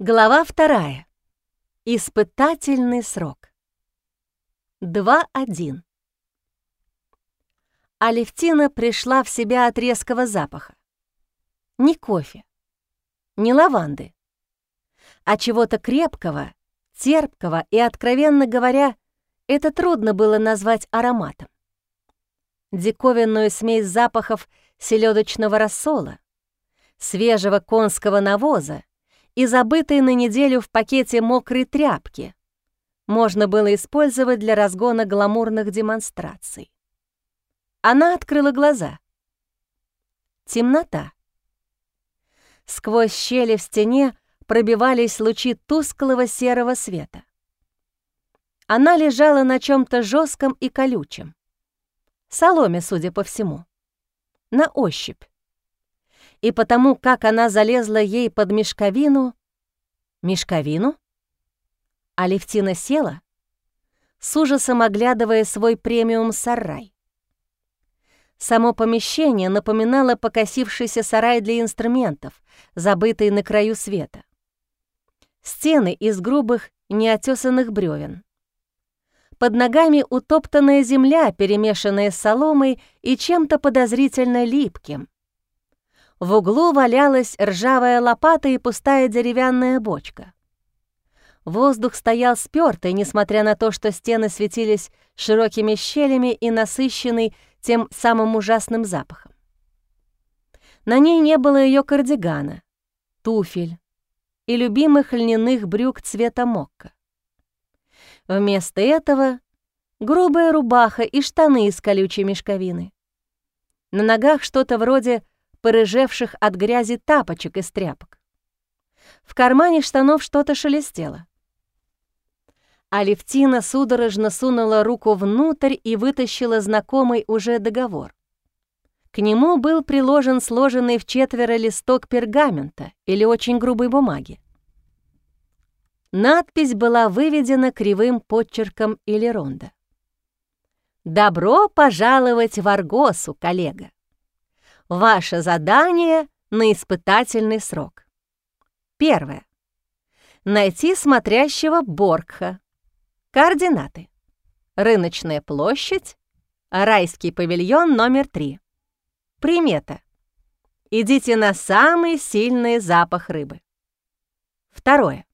Глава вторая. Испытательный срок. 2.1. Алевтина пришла в себя от резкого запаха. Не кофе, не лаванды, а чего-то крепкого, терпкого и, откровенно говоря, это трудно было назвать ароматом. Диковинную смесь запахов селедочного рассола, свежего конского навоза и забытой на неделю в пакете мокрой тряпки можно было использовать для разгона гламурных демонстраций. Она открыла глаза. Темнота. Сквозь щели в стене пробивались лучи тусклого серого света. Она лежала на чем то жестком и колючем. Соломе, судя по всему. На ощупь и потому, как она залезла ей под мешковину... Мешковину? Алевтина села, с ужасом оглядывая свой премиум-сарай. Само помещение напоминало покосившийся сарай для инструментов, забытый на краю света. Стены из грубых, неотесанных бревен. Под ногами утоптанная земля, перемешанная с соломой и чем-то подозрительно липким. В углу валялась ржавая лопата и пустая деревянная бочка. Воздух стоял спёртый, несмотря на то, что стены светились широкими щелями и насыщенный тем самым ужасным запахом. На ней не было ее кардигана, туфель и любимых льняных брюк цвета мокка. Вместо этого грубая рубаха и штаны из колючей мешковины. На ногах что-то вроде порыжевших от грязи тапочек из тряпок. В кармане штанов что-то шелестело. Алевтина судорожно сунула руку внутрь и вытащила знакомый уже договор. К нему был приложен сложенный в четверо листок пергамента или очень грубой бумаги. Надпись была выведена кривым подчерком или ронда. «Добро пожаловать в Аргосу, коллега!» Ваше задание на испытательный срок. Первое. Найти смотрящего Боргха. Координаты. Рыночная площадь. Райский павильон номер 3. Примета. Идите на самый сильный запах рыбы. Второе.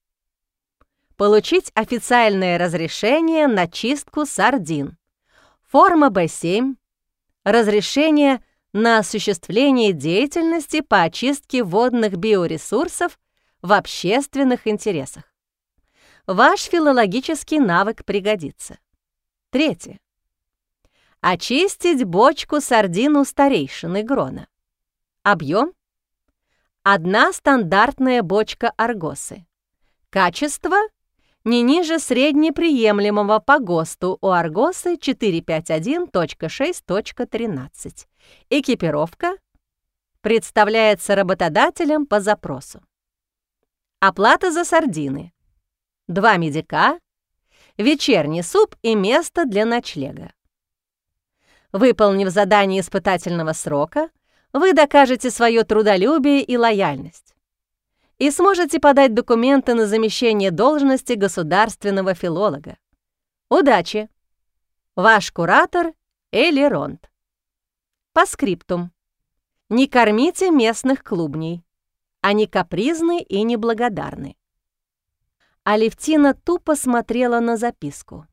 Получить официальное разрешение на чистку сардин. Форма Б7. Разрешение на осуществление деятельности по очистке водных биоресурсов в общественных интересах. Ваш филологический навык пригодится. Третье. Очистить бочку сардину старейшины Грона. Объем. Одна стандартная бочка аргосы. Качество не ниже среднеприемлемого по ГОСТу у Аргосы 451.6.13. Экипировка представляется работодателем по запросу. Оплата за сардины. Два медика, вечерний суп и место для ночлега. Выполнив задание испытательного срока, вы докажете свое трудолюбие и лояльность и сможете подать документы на замещение должности государственного филолога. Удачи! Ваш куратор Эли Ронд. По скриптум. Не кормите местных клубней. Они капризны и неблагодарны. Алевтина тупо смотрела на записку.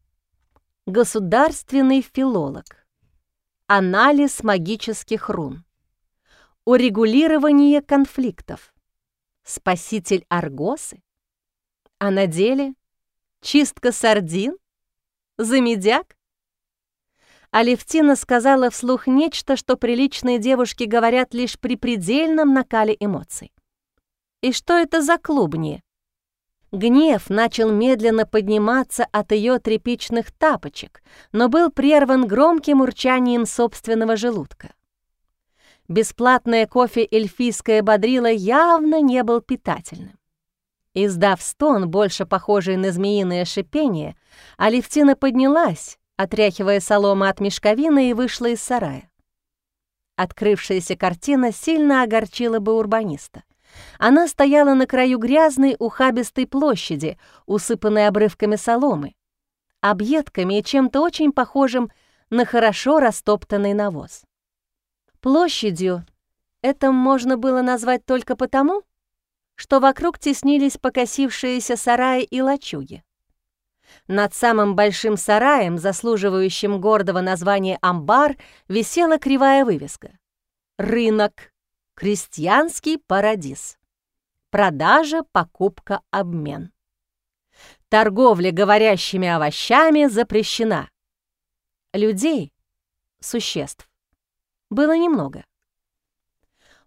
Государственный филолог. Анализ магических рун. Урегулирование конфликтов спаситель Аргосы? А на деле чистка сардин? Замедяк? Алевтина сказала вслух нечто, что приличные девушки говорят лишь при предельном накале эмоций. И что это за клубни? Гнев начал медленно подниматься от ее тряпичных тапочек, но был прерван громким урчанием собственного желудка. Бесплатное кофе эльфийское бодрило явно не был питательным. Издав стон, больше похожий на змеиное шипение, Алевтина поднялась, отряхивая солому от мешковины, и вышла из сарая. Открывшаяся картина сильно огорчила бы урбаниста, Она стояла на краю грязной ухабистой площади, усыпанной обрывками соломы, объедками и чем-то очень похожим на хорошо растоптанный навоз. Площадью это можно было назвать только потому, что вокруг теснились покосившиеся сараи и лачуги. Над самым большим сараем, заслуживающим гордого названия «Амбар», висела кривая вывеска. «Рынок. Крестьянский парадиз. Продажа, покупка, обмен». Торговля говорящими овощами запрещена. Людей, существ, было немного.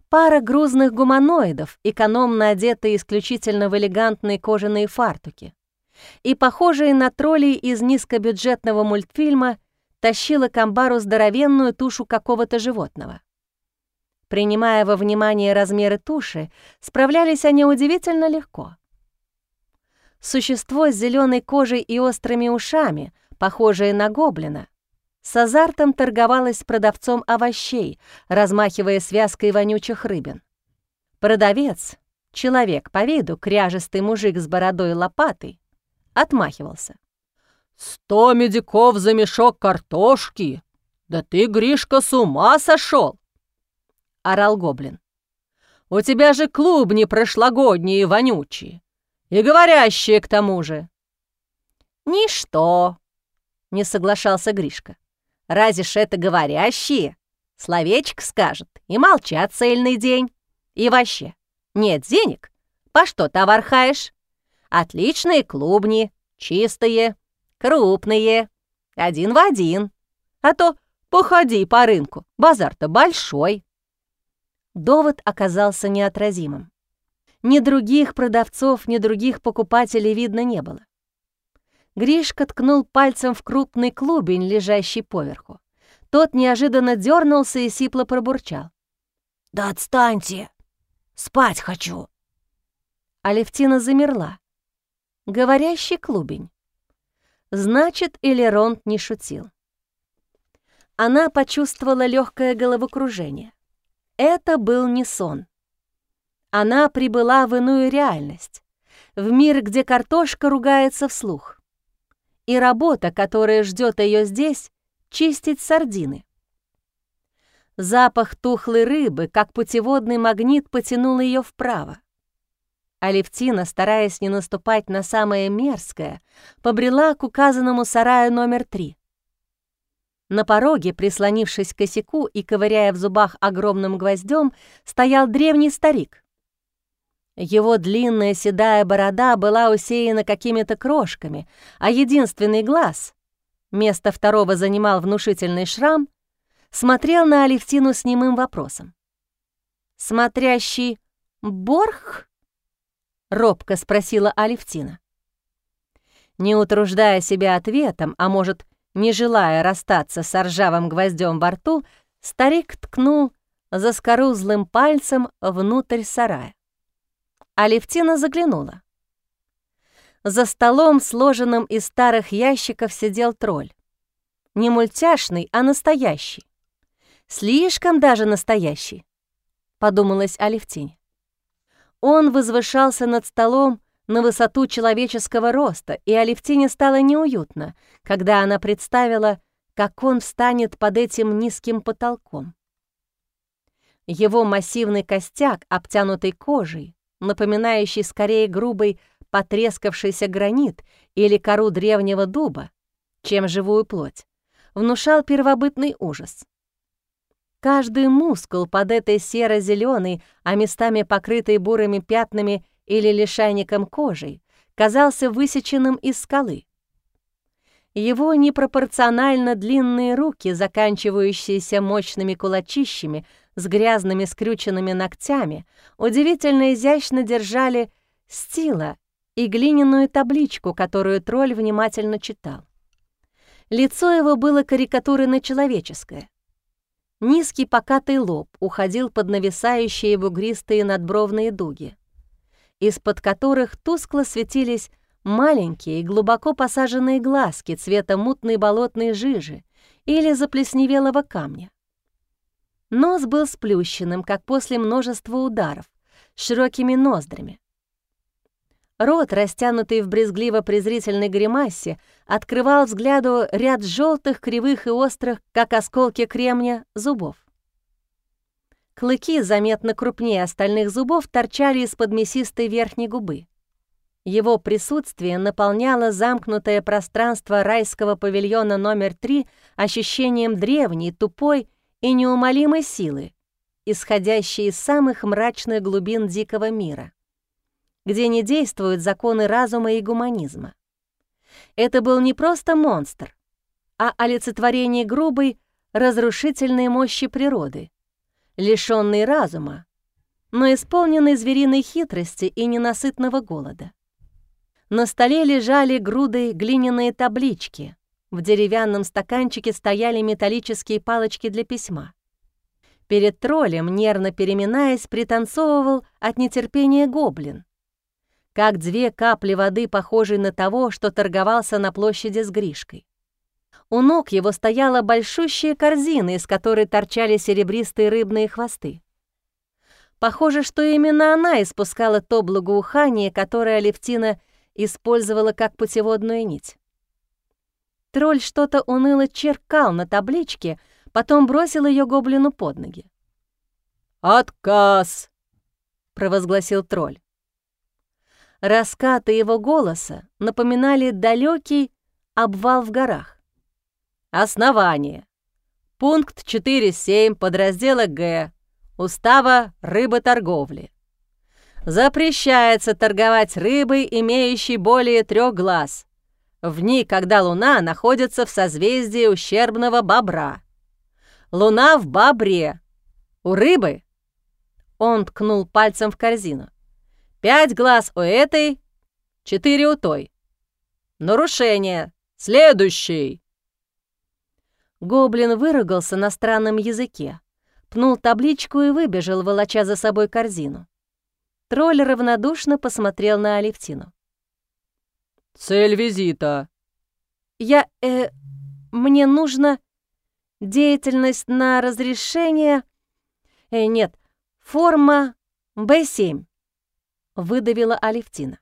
Пара грузных гуманоидов, экономно одетые исключительно в элегантные кожаные фартуки, и похожие на троллей из низкобюджетного мультфильма тащила к амбару здоровенную тушу какого-то животного. Принимая во внимание размеры туши, справлялись они удивительно легко. Существо с зеленой кожей и острыми ушами, похожее на гоблина, с азартом торговалось с продавцом овощей, размахивая связкой вонючих рыбин. Продавец, человек по виду, кряжестый мужик с бородой и лопатой, отмахивался. «Сто медиков за мешок картошки! Да ты, Гришка, с ума сошел!» — орал гоблин. «У тебя же клубни прошлогодние и вонючие, и говорящие к тому же!» «Ничто!» — не соглашался Гришка. «Разве ж это говорящие? Словечко скажет и молчат цельный день. И вообще, нет денег? По что товар хаешь? Отличные клубни, чистые, крупные, один в один. А то походи по рынку, базар-то большой. Довод оказался неотразимым. Ни других продавцов, ни других покупателей видно не было. Гришка ткнул пальцем в крупный клубень, лежащий поверху. Тот неожиданно дернулся и сипло пробурчал. «Да отстаньте! Спать хочу!» Алевтина замерла. Говорящий клубень. Значит, Элеронт не шутил. Она почувствовала легкое головокружение. Это был не сон. Она прибыла в иную реальность, в мир, где картошка ругается вслух. И работа, которая ждет ее здесь, чистить сардины. Запах тухлой рыбы, как путеводный магнит, потянул ее вправо. Алевтина, стараясь не наступать на самое мерзкое, побрела к указанному сараю номер три. На пороге, прислонившись к косяку и ковыряя в зубах огромным гвоздем, стоял древний старик. Его длинная седая борода была усеяна какими-то крошками, а единственный глаз, место второго занимал внушительный шрам, смотрел на Алевтину с немым вопросом. «Смотрящий Борх?» — робко спросила Алевтина. Не утруждая себя ответом, а может, не желая расстаться с ржавым гвоздем во рту, старик ткнул заскорузлым пальцем внутрь сарая. Алевтина заглянула. За столом, сложенным из старых ящиков, сидел тролль. Не мультяшный, а настоящий. Слишком даже настоящий, подумалась Алевтине. Он возвышался над столом на высоту человеческого роста, и Алевтине стало неуютно, когда она представила, как он встанет под этим низким потолком. Его массивный костяк, обтянутый кожей, напоминающий скорее грубый потрескавшийся гранит или кору древнего дуба, чем живую плоть, внушал первобытный ужас. Каждый мускул под этой серо зеленой а местами покрытой бурыми пятнами или лишайником кожей, казался высеченным из скалы. Его непропорционально длинные руки, заканчивающиеся мощными кулачищами с грязными скрюченными ногтями, удивительно изящно держали стила и глиняную табличку, которую тролль внимательно читал. Лицо его было карикатурно человеческое. Низкий покатый лоб уходил под нависающие бугристые надбровные дуги, из-под которых тускло светились маленькие глубоко посаженные глазки цвета мутной болотной жижи или заплесневелого камня. Нос был сплющенным, как после множества ударов, с широкими ноздрями. Рот, растянутый в брезгливо-презрительной гримасе, открывал взгляду ряд желтых, кривых и острых, как осколки кремня, зубов. Клыки, заметно крупнее остальных зубов, торчали из-под мясистой верхней губы. Его присутствие наполняло замкнутое пространство райского павильона номер три ощущением древней, тупой и неумолимой силы, исходящей из самых мрачных глубин дикого мира, где не действуют законы разума и гуманизма. Это был не просто монстр, а олицетворение грубой, разрушительной мощи природы, лишённый разума, но исполненный звериной хитрости и ненасытного голода. На столе лежали груды глиняные таблички. В деревянном стаканчике стояли металлические палочки для письма. Перед троллем, нервно переминаясь, пританцовывал от нетерпения гоблин. Как две капли воды, похожие на того, что торговался на площади с Гришкой. У ног его стояла большущая корзина, из которой торчали серебристые рыбные хвосты. Похоже, что именно она испускала то благоухание, которое Левтина использовала как путеводную нить. Тролль что-то уныло черкал на табличке, потом бросил ее гоблину под ноги. «Отказ!» — провозгласил тролль. Раскаты его голоса напоминали далекий обвал в горах. Основание. Пункт 4.7 подраздела Г Устава рыботорговли. Запрещается торговать рыбой, имеющей более трех глаз, в дни, когда Луна находится в созвездии ущербного бобра. Луна в бобре. У рыбы он ткнул пальцем в корзину. «Пять глаз у этой, четыре у той. Нарушение. Следующий!» Гоблин выругался на странном языке, пнул табличку и выбежал, волоча за собой корзину. Тролль равнодушно посмотрел на Алевтину. «Цель визита?» «Я... э... мне нужно... деятельность на разрешение... Э, нет, форма Б7», — выдавила Алевтина.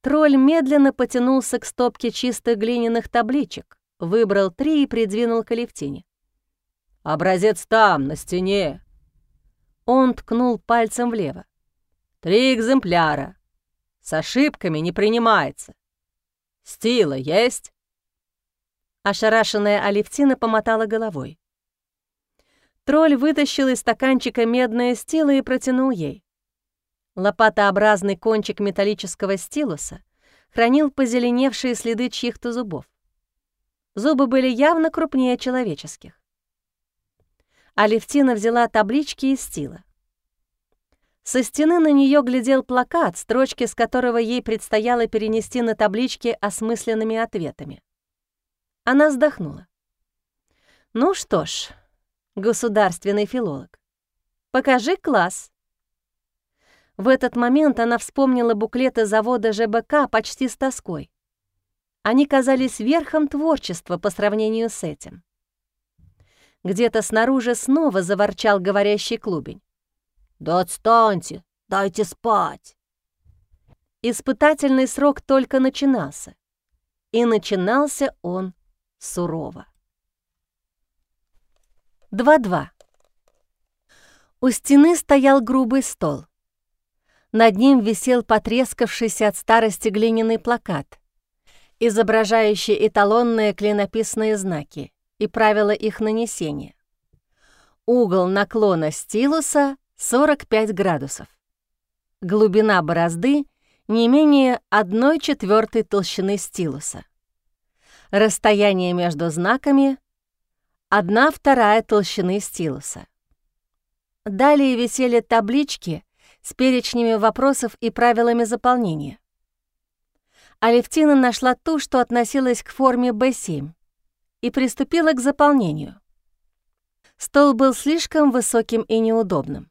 Тролль медленно потянулся к стопке чистых глиняных табличек, выбрал три и придвинул к Алевтине. «Образец там, на стене», он ткнул пальцем влево. «Три экземпляра. С ошибками не принимается. Стила есть?» Ошарашенная Алевтина помотала головой. Тролль вытащил из стаканчика медное стило и протянул ей. Лопатообразный кончик металлического стилуса хранил позеленевшие следы чьих-то зубов. Зубы были явно крупнее человеческих. Алевтина взяла таблички и стила. Со стены на нее глядел плакат, строчки с которого ей предстояло перенести на таблички осмысленными ответами. Она вздохнула. «Ну что ж, государственный филолог, покажи класс». В этот момент она вспомнила буклеты завода ЖБК почти с тоской. Они казались верхом творчества по сравнению с этим. Где-то снаружи снова заворчал говорящий клубень. «Да отстаньте, дайте спать!» Испытательный срок только начинался. И начинался он сурово. 2-2. У стены стоял грубый стол. Над ним висел потрескавшийся от старости глиняный плакат, изображающий эталонные клинописные знаки и правила их нанесения. Угол наклона стилуса 45 градусов. Глубина борозды не менее 1 четвертой толщины стилуса. Расстояние между знаками 1 вторая толщины стилуса. Далее висели таблички с перечнями вопросов и правилами заполнения. Алевтина нашла ту, что относилась к форме B7 и приступила к заполнению. Стол был слишком высоким и неудобным.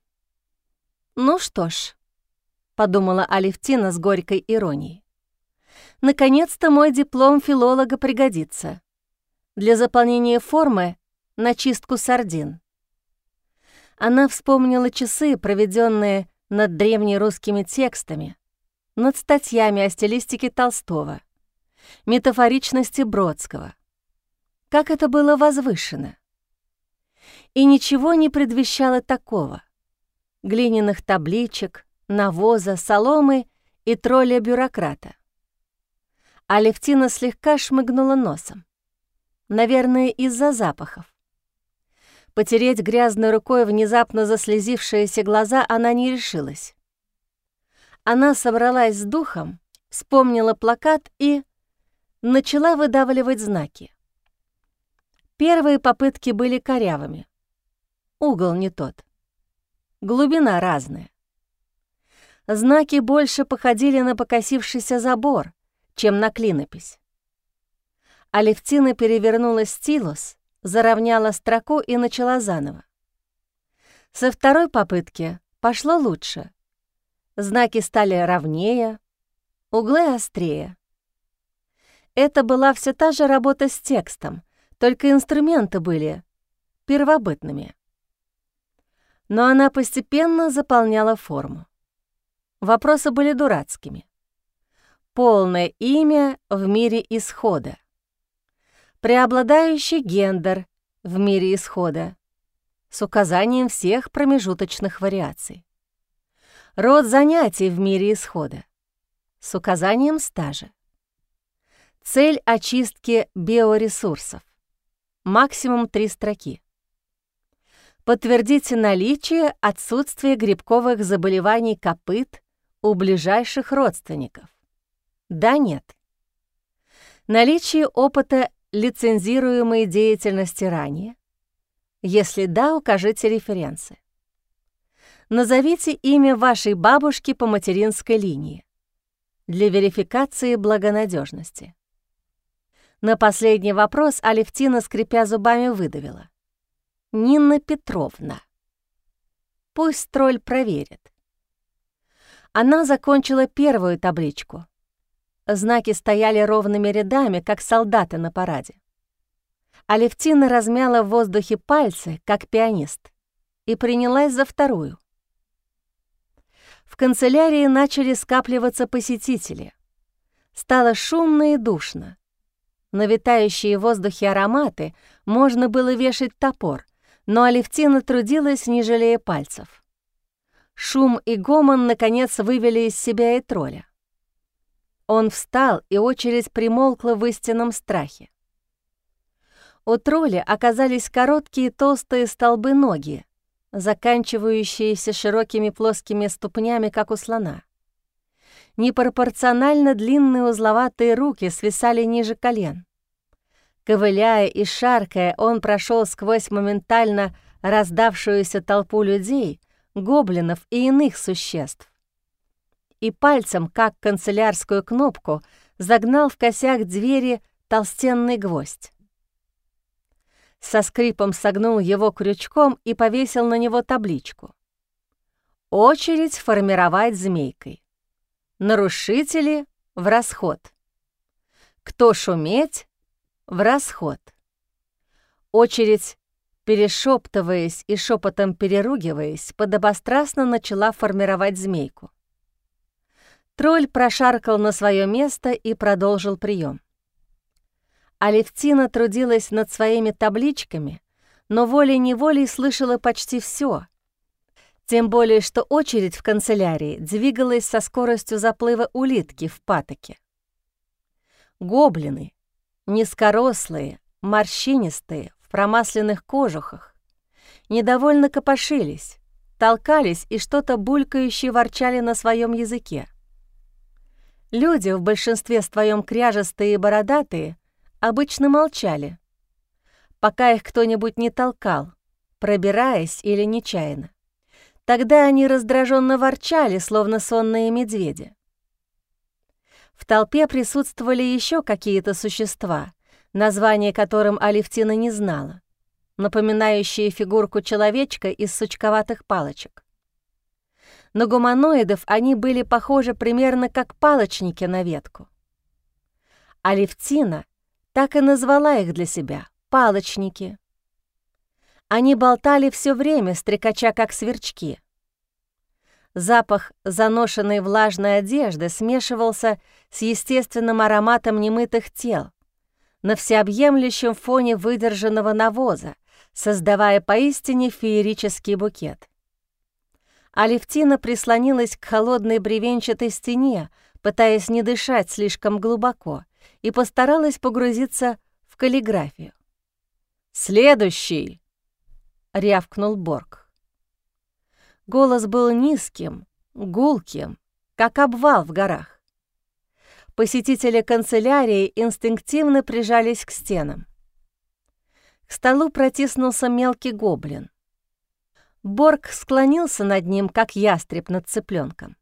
«Ну что ж», — подумала Алевтина с горькой иронией, «наконец-то мой диплом филолога пригодится для заполнения формы на чистку сардин». Она вспомнила часы, проведенные над древнерусскими текстами, над статьями о стилистике Толстого, метафоричности Бродского. Как это было возвышено! И ничего не предвещало такого. Глиняных табличек, навоза, соломы и тролля-бюрократа. Алевтина слегка шмыгнула носом. Наверное, из-за запахов. Потереть грязной рукой внезапно заслезившиеся глаза она не решилась. Она собралась с духом, вспомнила плакат и начала выдавливать знаки. Первые попытки были корявыми. Угол не тот. Глубина разная. Знаки больше походили на покосившийся забор, чем на клинопись. Алевтина перевернула стилус, заровняла строку и начала заново. Со второй попытки пошло лучше. Знаки стали ровнее, углы острее. Это была все та же работа с текстом, только инструменты были первобытными. Но она постепенно заполняла форму. Вопросы были дурацкими полное имя в мире исхода. Преобладающий гендер в мире исхода с указанием всех промежуточных вариаций. Род занятий в мире исхода с указанием стажа. Цель очистки биоресурсов. Максимум три строки. Подтвердите наличие отсутствия грибковых заболеваний копыт у ближайших родственников. Да, нет. Наличие опыта лицензируемой деятельности ранее. Если да, укажите референсы. Назовите имя вашей бабушки по материнской линии для верификации благонадежности. На последний вопрос Алевтина, скрипя зубами, выдавила. «Нина Петровна». Пусть тролль проверит. Она закончила первую табличку — Знаки стояли ровными рядами, как солдаты на параде. Алевтина размяла в воздухе пальцы, как пианист, и принялась за вторую. В канцелярии начали скапливаться посетители. Стало шумно и душно. На витающие в воздухе ароматы можно было вешать топор, но Алевтина трудилась, не жалея пальцев. Шум и гомон, наконец, вывели из себя и тролля. Он встал, и очередь примолкла в истинном страхе. У тролля оказались короткие толстые столбы ноги, заканчивающиеся широкими плоскими ступнями, как у слона. Непропорционально длинные узловатые руки свисали ниже колен. Ковыляя и шаркая, он прошел сквозь моментально раздавшуюся толпу людей, гоблинов и иных существ и пальцем, как канцелярскую кнопку, загнал в косяк двери толстенный гвоздь. Со скрипом согнул его крючком и повесил на него табличку. «Очередь формировать змейкой. Нарушители в расход. Кто шуметь в расход. Очередь перешептываясь и шепотом переругиваясь, подобострастно начала формировать змейку. Тролль прошаркал на свое место и продолжил прием. Алевтина трудилась над своими табличками, но волей-неволей слышала почти все. Тем более, что очередь в канцелярии двигалась со скоростью заплыва улитки в патоке. Гоблины, низкорослые, морщинистые, в промасленных кожухах, недовольно копошились, толкались и что-то булькающее ворчали на своем языке. Люди, в большинстве своем кряжестые и бородатые, обычно молчали, пока их кто-нибудь не толкал, пробираясь или нечаянно. Тогда они раздраженно ворчали, словно сонные медведи. В толпе присутствовали еще какие-то существа, название которым Алевтина не знала, напоминающие фигурку человечка из сучковатых палочек. На гуманоидов они были похожи примерно как палочники на ветку. А Левтина так и назвала их для себя — палочники. Они болтали все время, стрекача как сверчки. Запах заношенной влажной одежды смешивался с естественным ароматом немытых тел на всеобъемлющем фоне выдержанного навоза, создавая поистине феерический букет. Алевтина прислонилась к холодной бревенчатой стене, пытаясь не дышать слишком глубоко, и постаралась погрузиться в каллиграфию. «Следующий!» — рявкнул Борг. Голос был низким, гулким, как обвал в горах. Посетители канцелярии инстинктивно прижались к стенам. К столу протиснулся мелкий гоблин. Борг склонился над ним, как ястреб над цыпленком.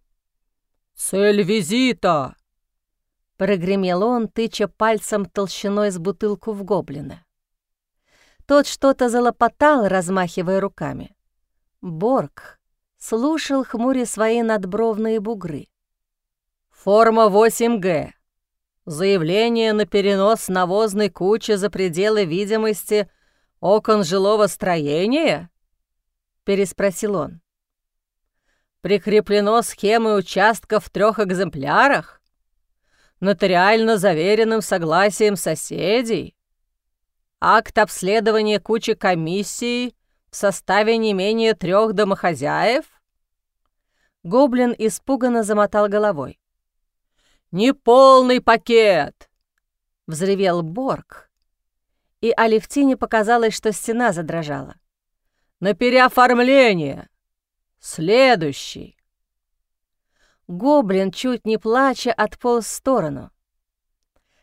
«Цель визита!» Прогремел он, тыча пальцем толщиной с бутылку в гоблина. Тот что-то залопотал, размахивая руками. Борг слушал хмуре свои надбровные бугры. «Форма 8Г. Заявление на перенос навозной кучи за пределы видимости окон жилого строения?» — переспросил он. «Прикреплено схемой участка в трех экземплярах? Нотариально заверенным согласием соседей? Акт обследования кучи комиссии в составе не менее трех домохозяев?» Гоблин испуганно замотал головой. «Неполный пакет!» — взревел Борг, и Алевтине показалось, что стена задрожала. «На переоформление! Следующий!» Гоблин, чуть не плача, отполз в сторону.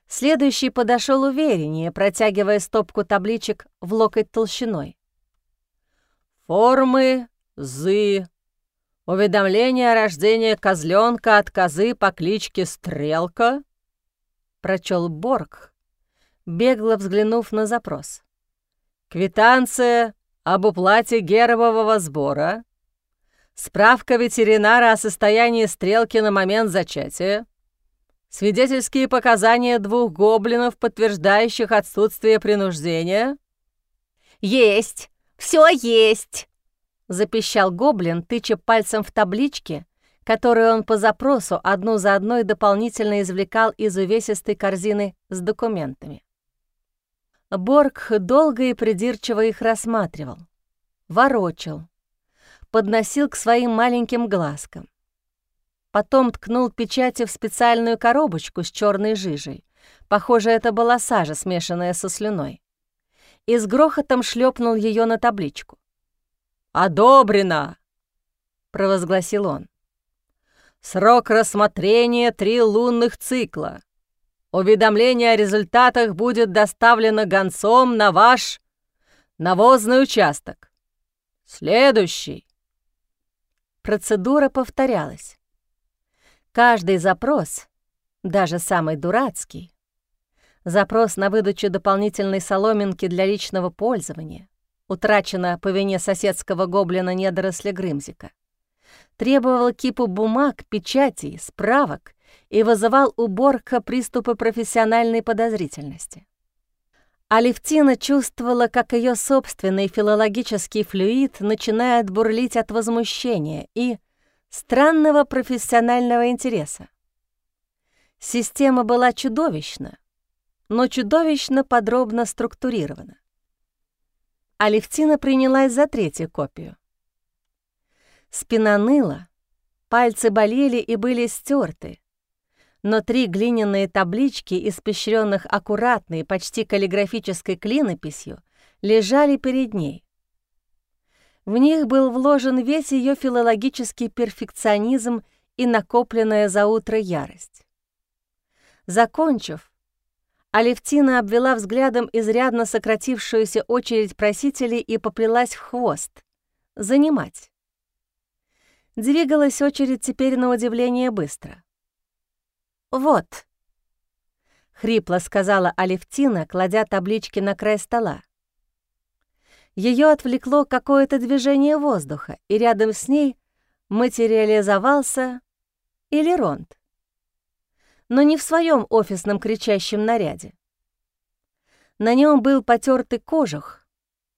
Следующий подошел увереннее, протягивая стопку табличек в локоть толщиной. «Формы зы «Уведомление о рождении козленка от козы по кличке Стрелка», — прочел Борг, бегло взглянув на запрос. «Квитанция об уплате гербового сбора, справка ветеринара о состоянии стрелки на момент зачатия, свидетельские показания двух гоблинов, подтверждающих отсутствие принуждения». «Есть! Все есть!» Запищал гоблин, тыча пальцем в таблички, которые он по запросу одну за одной дополнительно извлекал из увесистой корзины с документами. Борг долго и придирчиво их рассматривал, ворочал, подносил к своим маленьким глазкам. Потом ткнул печати в специальную коробочку с черной жижей. Похоже, это была сажа, смешанная со слюной. И с грохотом шлепнул ее на табличку. «Одобрено!» — провозгласил он. «Срок рассмотрения — три лунных цикла. Уведомление о результатах будет доставлено гонцом на ваш навозный участок. Следующий». Процедура повторялась. Каждый запрос, даже самый дурацкий, запрос на выдачу дополнительной соломинки для личного пользования, утрачена по вине соседского гоблина-недоросля Грымзика. Требовал кипу бумаг, печатей, справок и вызывал у Борка приступы профессиональной подозрительности. Алевтина чувствовала, как ее собственный филологический флюид начинает бурлить от возмущения и странного профессионального интереса. Система была чудовищна, но чудовищно подробно структурирована. Алевтина принялась за третью копию. Спина ныла, пальцы болели и были стерты, но три глиняные таблички, испещренных аккуратной, почти каллиграфической клинописью, лежали перед ней. В них был вложен весь ее филологический перфекционизм и накопленная за утро ярость. Закончив, Алевтина обвела взглядом изрядно сократившуюся очередь просителей и поплелась в хвост. Занимать. Двигалась очередь теперь на удивление быстро. «Вот», — хрипло сказала Алевтина, кладя таблички на край стола. Ее отвлекло какое-то движение воздуха, и рядом с ней материализовался Элеронт но не в своем офисном кричащем наряде. На нем был потертый кожух,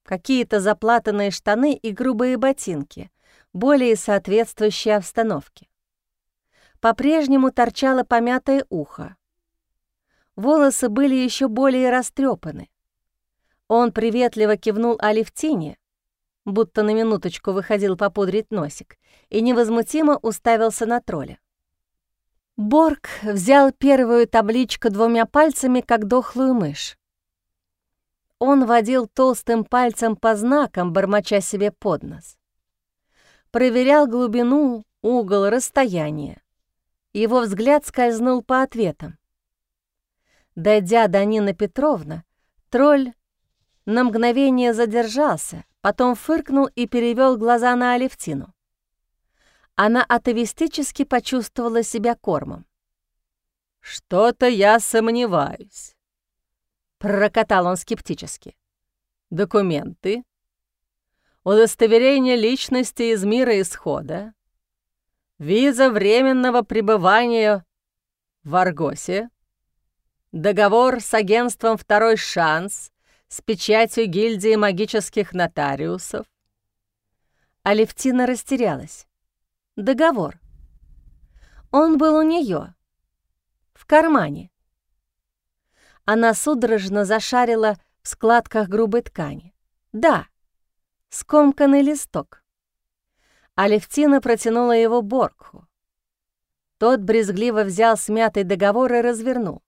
какие-то заплатанные штаны и грубые ботинки, более соответствующей обстановке. По-прежнему торчало помятое ухо. Волосы были еще более растрепаны. Он приветливо кивнул Алевтине, будто на минуточку выходил попудрить носик, и невозмутимо уставился на тролля. Борг взял первую табличку двумя пальцами, как дохлую мышь. Он водил толстым пальцем по знакам, бормоча себе под нос. Проверял глубину, угол, расстояние. Его взгляд скользнул по ответам. Дойдя до Нины Петровны, тролль на мгновение задержался, потом фыркнул и перевел глаза на Алевтину. Она атовистически почувствовала себя кормом. «Что-то я сомневаюсь», — пророкотал он скептически. «Документы? Удостоверение личности из мира исхода? Виза временного пребывания в Аргосе? Договор с агентством «Второй шанс» с печатью гильдии магических нотариусов?» Алевтина растерялась. Договор. Он был у нее в кармане. Она судорожно зашарила в складках грубой ткани. Да, скомканный листок. Алевтина протянула его Боргху. Тот брезгливо взял смятый договор и развернул.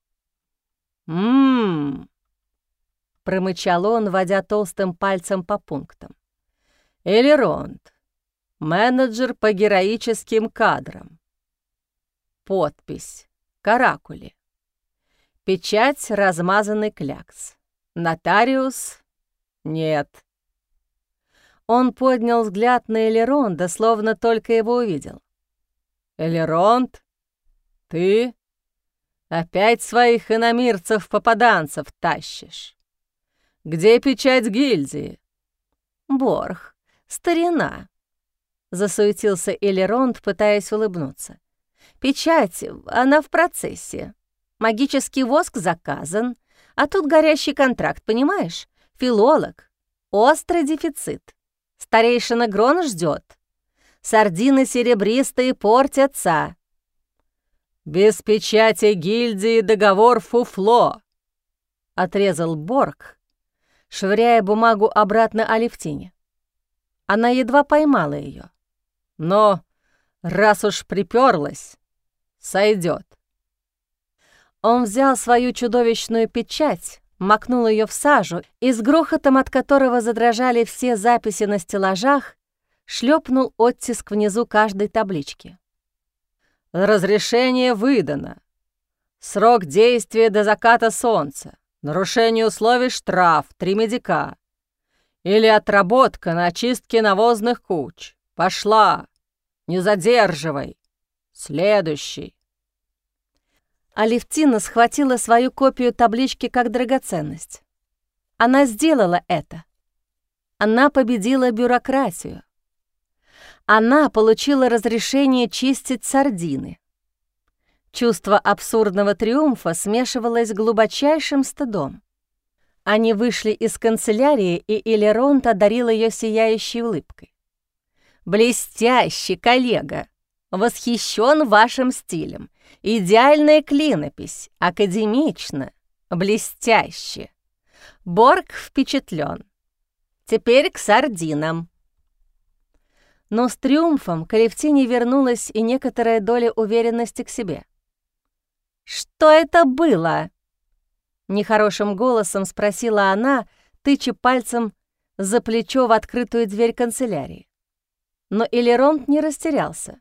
«М-м-м», промычал он, водя толстым пальцем по пунктам. «Элеронд, Менеджер по героическим кадрам. Подпись. Каракули. Печать размазанный клякс. Нотариус? Нет. Он поднял взгляд на Элеронда, словно только его увидел. «Элеронд, ты опять своих иномирцев-попаданцев тащишь. Где печать гильдии?» «Борх, старина», Засуетился Элеронд, пытаясь улыбнуться. «Печать, она в процессе. Магический воск заказан, а тут горящий контракт, понимаешь? Филолог. Острый дефицит. Старейшина Грон ждет. Сардины серебристые портятся». «Без печати гильдии договор фуфло», — отрезал Борг, швыряя бумагу обратно Алевтине. Она едва поймала ее. Но раз уж приперлась, сойдет. Он взял свою чудовищную печать, макнул ее в сажу и с грохотом, от которого задрожали все записи на стеллажах, шлепнул оттиск внизу каждой таблички. «Разрешение выдано. Срок действия до заката солнца. Нарушение условий штраф, три медика. Или отработка на очистке навозных куч. Пошла! Не задерживай! Следующий!» Алевтина схватила свою копию таблички как драгоценность. Она сделала это. Она победила бюрократию. Она получила разрешение чистить сардины. Чувство абсурдного триумфа смешивалось с глубочайшим стыдом. Они вышли из канцелярии, и Элеронт одарил ее сияющей улыбкой. Блестящий, коллега. Восхищен вашим стилем. Идеальная клинопись, академично, блестяще. Борг впечатлен. Теперь к сардинам. Но с триумфом к Алевтине вернулась и некоторая доля уверенности к себе. «Что это было?» Нехорошим голосом спросила она, тыча пальцем за плечо в открытую дверь канцелярии. Но Элеронт не растерялся.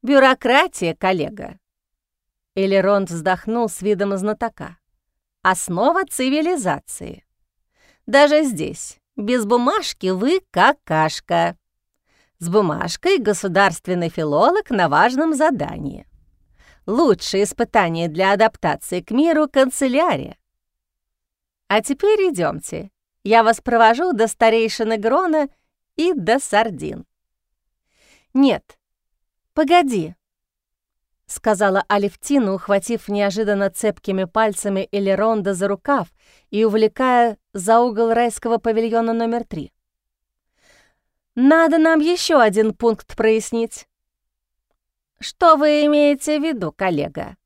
«Бюрократия, коллега!» Элеронт вздохнул с видом знатока. «Основа цивилизации. Даже здесь, без бумажки, вы какашка. С бумажкой государственный филолог на важном задании. Лучшее испытание для адаптации к миру — канцелярия. А теперь идемте. Я вас провожу до старейшины Грона — и до сардин. «Нет, погоди», — сказала Алевтина, ухватив неожиданно цепкими пальцами Элеронда за рукав и увлекая за угол райского павильона номер три. надо нам еще один пункт прояснить». «Что вы имеете в виду, коллега?»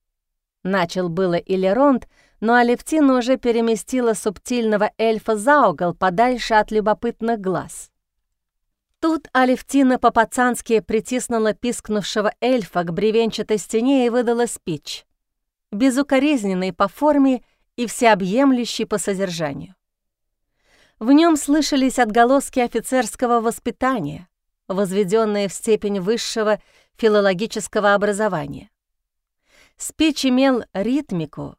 Начал было Илеронт, но Алевтина уже переместила субтильного эльфа за угол подальше от любопытных глаз. Тут Алевтина по-пацански притиснула пискнувшего эльфа к бревенчатой стене и выдала спич, безукоризненный по форме и всеобъемлющий по содержанию. В нем слышались отголоски офицерского воспитания, возведенные в степень высшего филологического образования. Спич имел ритмику,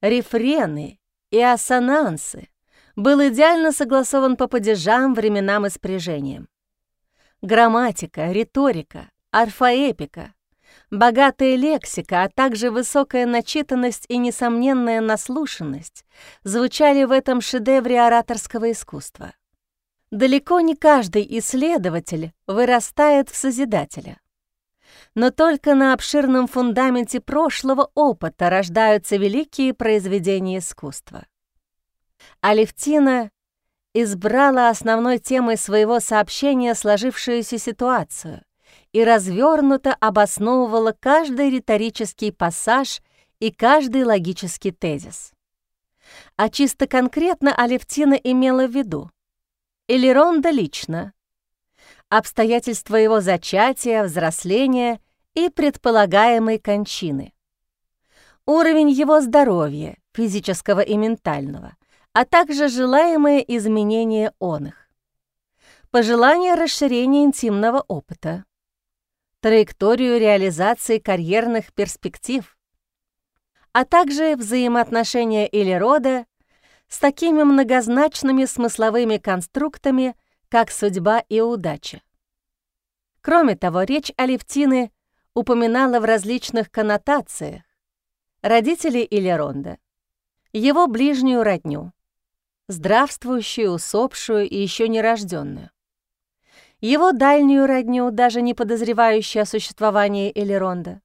рефрены и ассонансы, был идеально согласован по падежам, временам и спряжениям. Грамматика, риторика, орфоэпика, богатая лексика, а также высокая начитанность и несомненная наслушанность звучали в этом шедевре ораторского искусства. Далеко не каждый исследователь вырастает в Созидателя но только на обширном фундаменте прошлого опыта рождаются великие произведения искусства. Алевтина избрала основной темой своего сообщения сложившуюся ситуацию и развернуто обосновывала каждый риторический пассаж и каждый логический тезис. А чисто конкретно Алевтина имела в виду Элеронда лично, обстоятельства его зачатия, взросления и предполагаемой кончины. Уровень его здоровья, физического и ментального, а также желаемые изменения он их. Пожелание расширения интимного опыта. Траекторию реализации карьерных перспектив, а также взаимоотношения или рода с такими многозначными смысловыми конструктами, как судьба и удача. Кроме того, речь Алевтины упоминала в различных коннотациях родителей Илеронда, его ближнюю родню, здравствующую, усопшую и еще нерожденную, его дальнюю родню, даже не подозревающую о существовании Элеронда,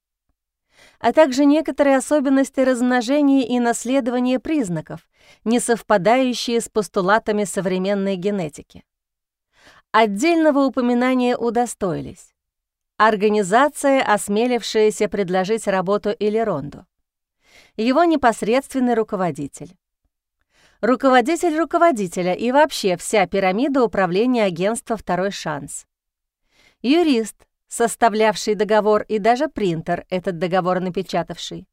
а также некоторые особенности размножения и наследования признаков, не совпадающие с постулатами современной генетики. Отдельного упоминания удостоились. Организация, осмелившаяся предложить работу Элеронду. Его непосредственный руководитель. Руководитель руководителя и вообще вся пирамида управления агентства «Второй шанс». Юрист, составлявший договор, и даже принтер, этот договор напечатавший.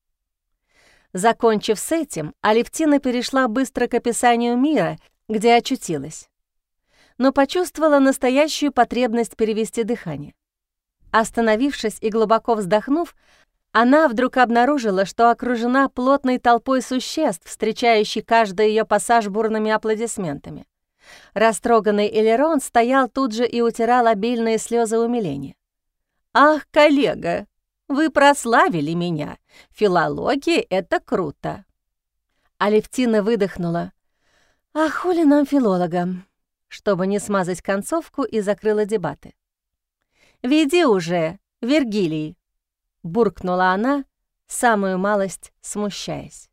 Закончив с этим, Алевтина перешла быстро к описанию мира, где очутилась но почувствовала настоящую потребность перевести дыхание. Остановившись и глубоко вздохнув, она вдруг обнаружила, что окружена плотной толпой существ, встречающей каждый ее пассаж бурными аплодисментами. Растроганный Элерон стоял тут же и утирал обильные слезы умиления. «Ах, коллега, вы прославили меня! Филология — это круто!» Алевтина выдохнула. «А хули нам, филологам? чтобы не смазать концовку, и закрыла дебаты. «Веди уже, Вергилий!» — буркнула она, самую малость смущаясь.